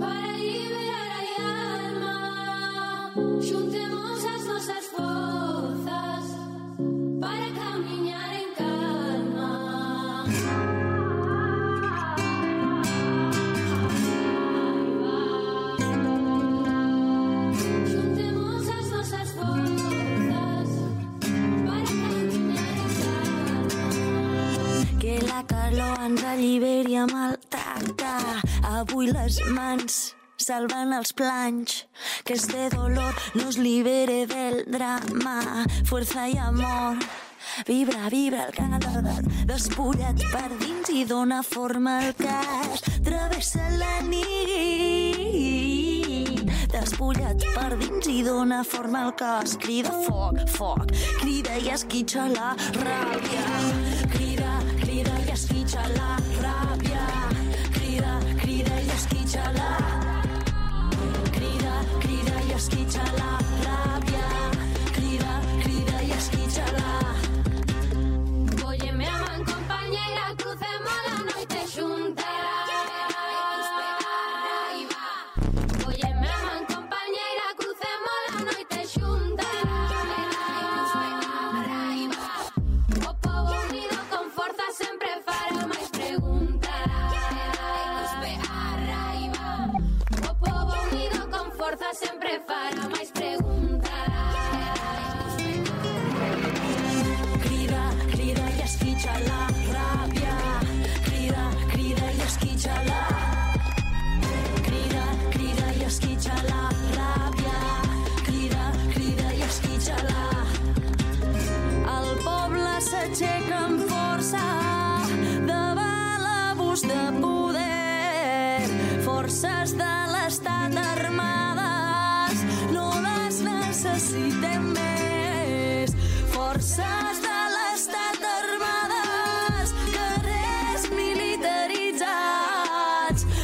Para liberar al alma. Juntemos las nuestras fuerzas para caminar en calma. Juntemos las nuestras fuerzas para caminar en calma. Que la carla ande a liberar. Avui les mans salvan els planys, que este dolor nos libere del drama, fuerza i amor. Vibra, vibra el calor, despulla't per dins i dona forma al cas. Travessa la nit, despulla't per dins i dona forma al cos. Crida foc, foc, crida i esquitxa la ràbia. esquitxalar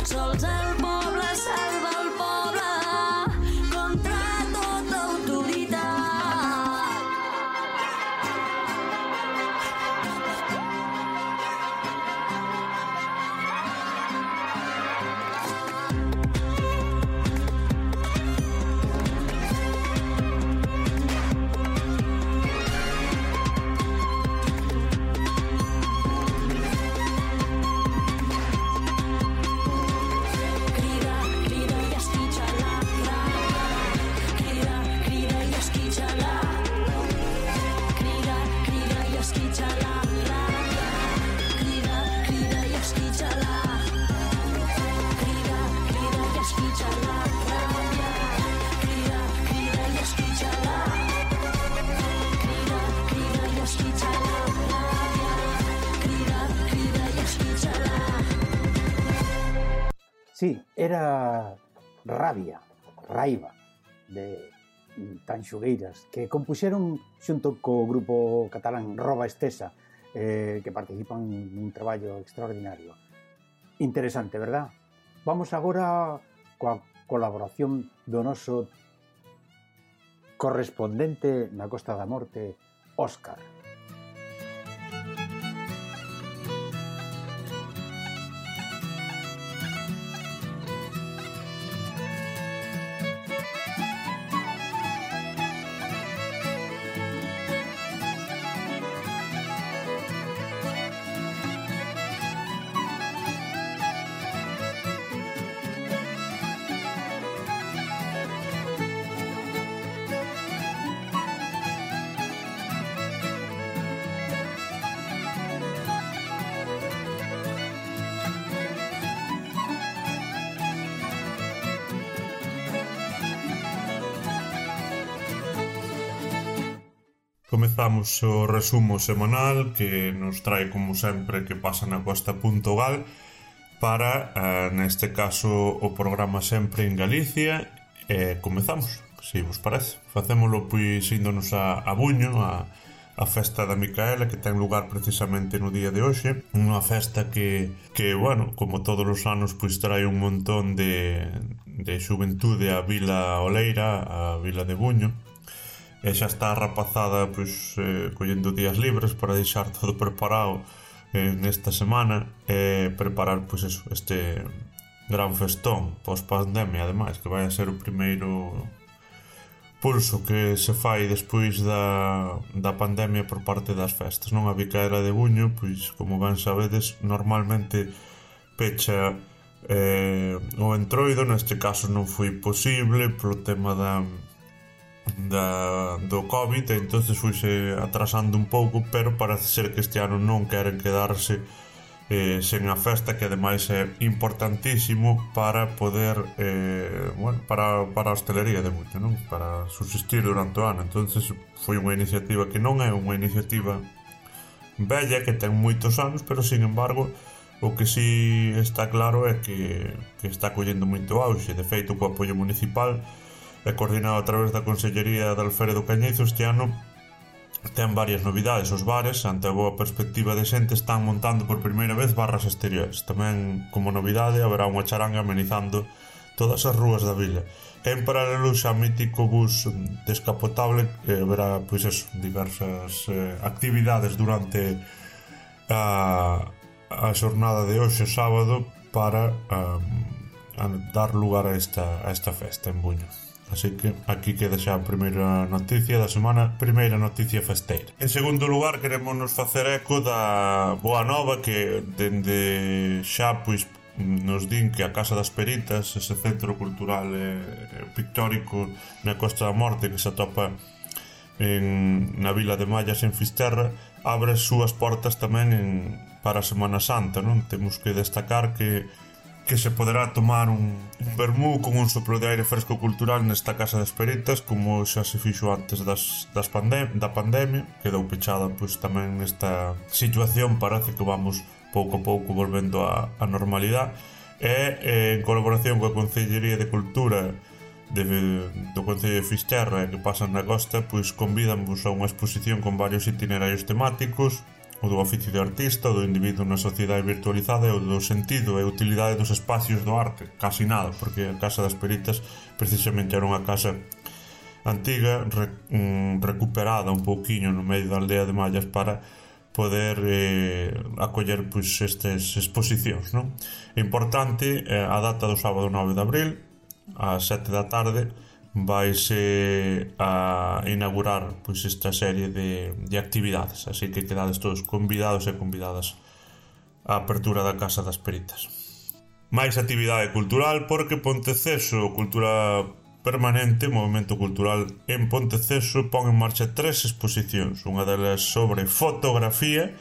Solta el era Rabia, Raiva, de Tanxugueiras, que compuxeron xunto co grupo catalán Roba Estesa, eh, que participan nun traballo extraordinario. Interesante, verdad? Vamos agora coa colaboración do noso correspondente na Costa da Morte, Óscar. Comezamos o resumo semanal que nos trae como sempre que pasa na costa.gal para, eh, neste caso, o programa sempre en Galicia e comezamos, se vos parece. Facémolo pois índonos a, a Buño, a, a festa da Micaela que ten lugar precisamente no día de hoxe unha festa que, que bueno, como todos os anos pois trae un montón de, de xuventude a Vila Oleira a Vila de Buño e xa está a rapazada pois, eh, collendo días libres para deixar todo preparado eh, nesta semana e eh, preparar pois, eso, este gran festón pos pandemia ademais que vai a ser o primeiro pulso que se fai despois da, da pandemia por parte das festas. Non a bicaera de buño pois como ben sabedes normalmente pecha eh, o entroido neste caso non foi posible polo tema da da, do Covid entonces fuise atrasando un pouco pero parece ser que este ano non queren quedarse eh, sen a festa que ademais é importantísimo para poder eh, bueno, para, para a hostelería de moito non? para subsistir durante o ano entonces foi unha iniciativa que non é unha iniciativa bella que ten moitos anos pero sin embargo o que si sí está claro é que, que está collendo moito auxe de feito co apoio municipal e coordinado a través da Consellería de Alfredo Cañeizo este ano ten varias novidades. Os bares ante a boa perspectiva de xente están montando por primeira vez barras exteriores. Tamén como novidade haberá unha charanga amenizando todas as rúas da vila. En paralelo xa mítico bus descapotable que haberá pois eso, diversas eh, actividades durante a, a xornada de hoxe sábado para um, a dar lugar a esta, a esta festa en Buño. Así que aquí queda xa a primeira noticia da semana, primeira noticia festeira. En segundo lugar, queremos nos facer eco da boa nova que dende xa pois nos din que a Casa das Peritas, ese centro cultural e pictórico na Costa da Morte que se atopa en, na Vila de Mallas en Fisterra abre as súas portas tamén en, para a Semana Santa non temos que destacar que que se poderá tomar un, un vermú con un sopro de aire fresco cultural nesta casa das peritas como xa se fixo antes das, das pandem da pandemia quedou pechada pois tamén nesta situación parece que vamos pouco a pouco volvendo a, a normalidade. E en colaboración coa Concellería de Cultura de, do Concello de Fisterra que pasan na costa pois convidanvos a unha exposición con varios itinerarios temáticos o do oficio de artista, do individuo na sociedade virtualizada e o do sentido e utilidade dos espacios do arte, casi nada, porque a Casa das Peritas precisamente era unha casa antiga, re, um, recuperada un pouquiño no medio da aldea de Mallas para poder eh, acoller pois, estes exposicións. Non? É importante eh, a data do sábado 9 de abril, ás 7 da tarde, vaise a inaugurar pois esta serie de, de actividades, así que quedades todos convidados e convidadas á apertura da Casa das Peritas. Máis actividade cultural porque Ponteceso, Cultura Permanente, Movimento Cultural en Ponteceso, pon en marcha tres exposicións, unha delas sobre fotografía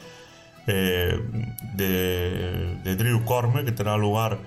eh, de, de Drew Corme, que terá lugar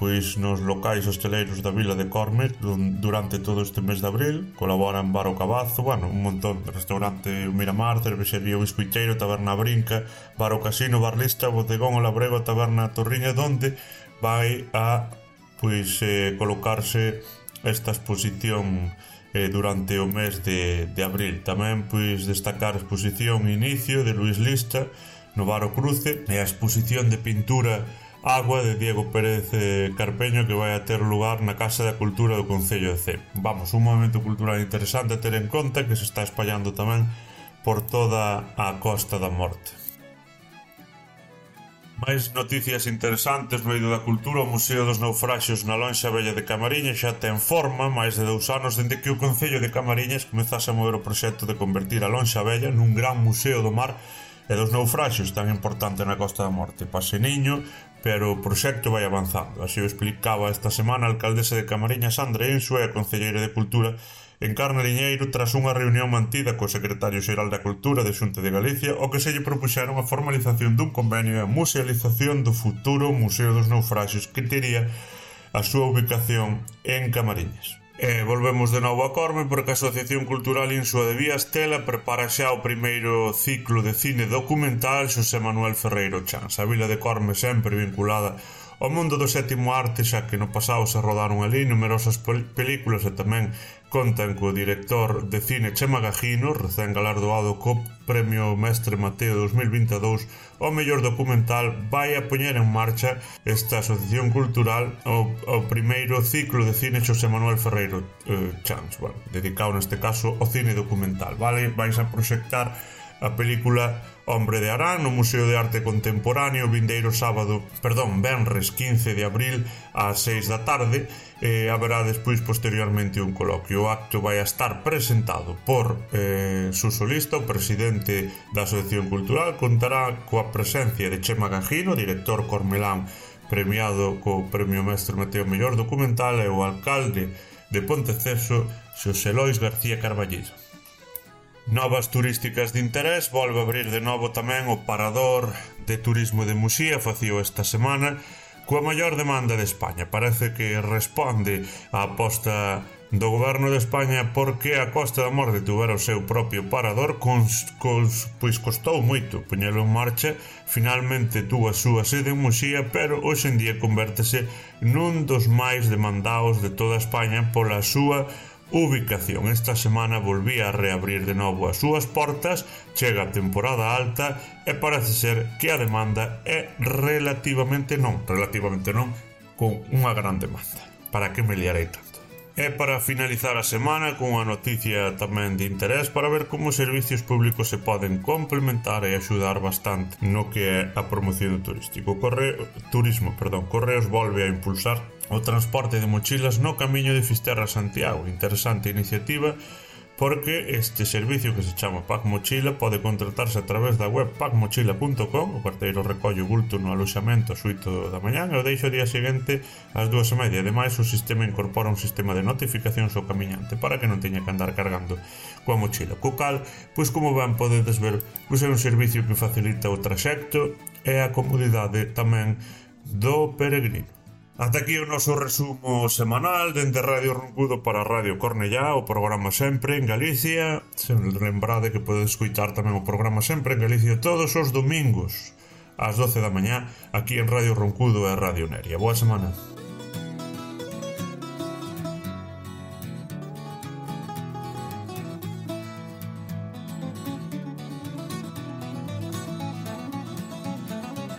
pois nos locais hosteleiros da vila de Cormes durante todo este mes de abril colaboran Bar o Cabazo, bueno, un montón de restaurante Miramar, cervexería o Biscuiteiro, Taberna Brinca, Bar o Casino, Bar Lista, Bodegón o Labrego, Taberna Torriña, donde vai a pois eh, colocarse esta exposición eh, durante o mes de, de abril. Tamén pois destacar a exposición Inicio de Luis Lista no Bar o Cruce e a exposición de pintura Agua de Diego Pérez eh, Carpeño que vai a ter lugar na Casa da Cultura do Concello de C. Vamos, un movimento cultural interesante a ter en conta que se está espallando tamén por toda a Costa da Morte. Mais noticias interesantes no eido da cultura, o Museo dos Naufraxios na Lonxa Bella de Camariñas xa ten forma máis de dous anos dende que o Concello de Camariñas comezase a mover o proxecto de convertir a Lonxa Bella nun gran museo do mar e dos naufraxios tan importante na Costa da Morte. Pase niño, pero o proxecto vai avanzando. Así o explicaba esta semana a alcaldesa de Camariña Sandra Ensue, a concelleira de Cultura, en Carne Liñeiro tras unha reunión mantida co secretario xeral da Cultura de Xunta de Galicia o que se lle propuxeron a formalización dun convenio e a musealización do futuro Museo dos Naufraxios, que tería a súa ubicación en Camariñas. E volvemos de novo a Corme porque a Asociación Cultural Insua de Vías Tela prepara xa o primeiro ciclo de cine documental Xosé Manuel Ferreiro Chans. A vila de Corme sempre vinculada O mundo do sétimo arte, xa que no pasado se rodaron ali numerosas películas e tamén contan co director de cine Chema Gajino, recén galardoado co Premio Mestre Mateo 2022, o mellor documental vai a poñer en marcha esta asociación cultural o, o primeiro ciclo de cine Xosé Manuel Ferreiro eh, Chans, bueno, dedicado neste caso ao cine documental, vale? Vais a proxectar a película Hombre de Arán no Museo de Arte Contemporáneo vindeiro sábado, perdón, venres 15 de abril ás 6 da tarde e haberá despois posteriormente un coloquio. O acto vai a estar presentado por eh, Susolista, o presidente da Asociación Cultural, contará coa presencia de Chema Gangino, director Cormelán premiado co Premio Mestre Mateo Mellor Documental e o alcalde de Ponteceso, Xosé Lois García Carballido. Novas turísticas de interés volve a abrir de novo tamén o Parador de Turismo de Muxía facío esta semana coa maior demanda de España. Parece que responde á aposta do goberno de España porque a Costa da Morte tuvera o seu propio parador cons, cons, pois costou moito poñelo en marcha finalmente tuvo a súa sede en Muxía pero hoxe en día convértese nun dos máis demandados de toda España pola súa ubicación. Esta semana volvía a reabrir de novo as súas portas, chega a temporada alta e parece ser que a demanda é relativamente non, relativamente non, con unha gran demanda. Para que me liarei tanto? E para finalizar a semana cunha noticia tamén de interés para ver como os servicios públicos se poden complementar e axudar bastante no que é a promoción turístico. Correo, turismo, perdón, Correos volve a impulsar o transporte de mochilas no camiño de Fisterra a Santiago. Interesante iniciativa porque este servicio que se chama Pack Mochila pode contratarse a través da web packmochila.com o carteiro recolle o bulto no aloxamento a suito da mañán e o deixo o día seguinte ás dúas e media. Ademais, o sistema incorpora un sistema de notificacións ao camiñante para que non teña que andar cargando coa mochila. Co cal, pois como ben podedes ver, pois é un servicio que facilita o traxecto e a comodidade tamén do peregrino. Ata aquí o noso resumo semanal dende Radio Roncudo para Radio Cornellá, o programa Sempre en Galicia. Se lembrade que podedes escutar tamén o programa Sempre en Galicia todos os domingos ás 12 da mañá aquí en Radio Roncudo e Radio Neria. Boa semana.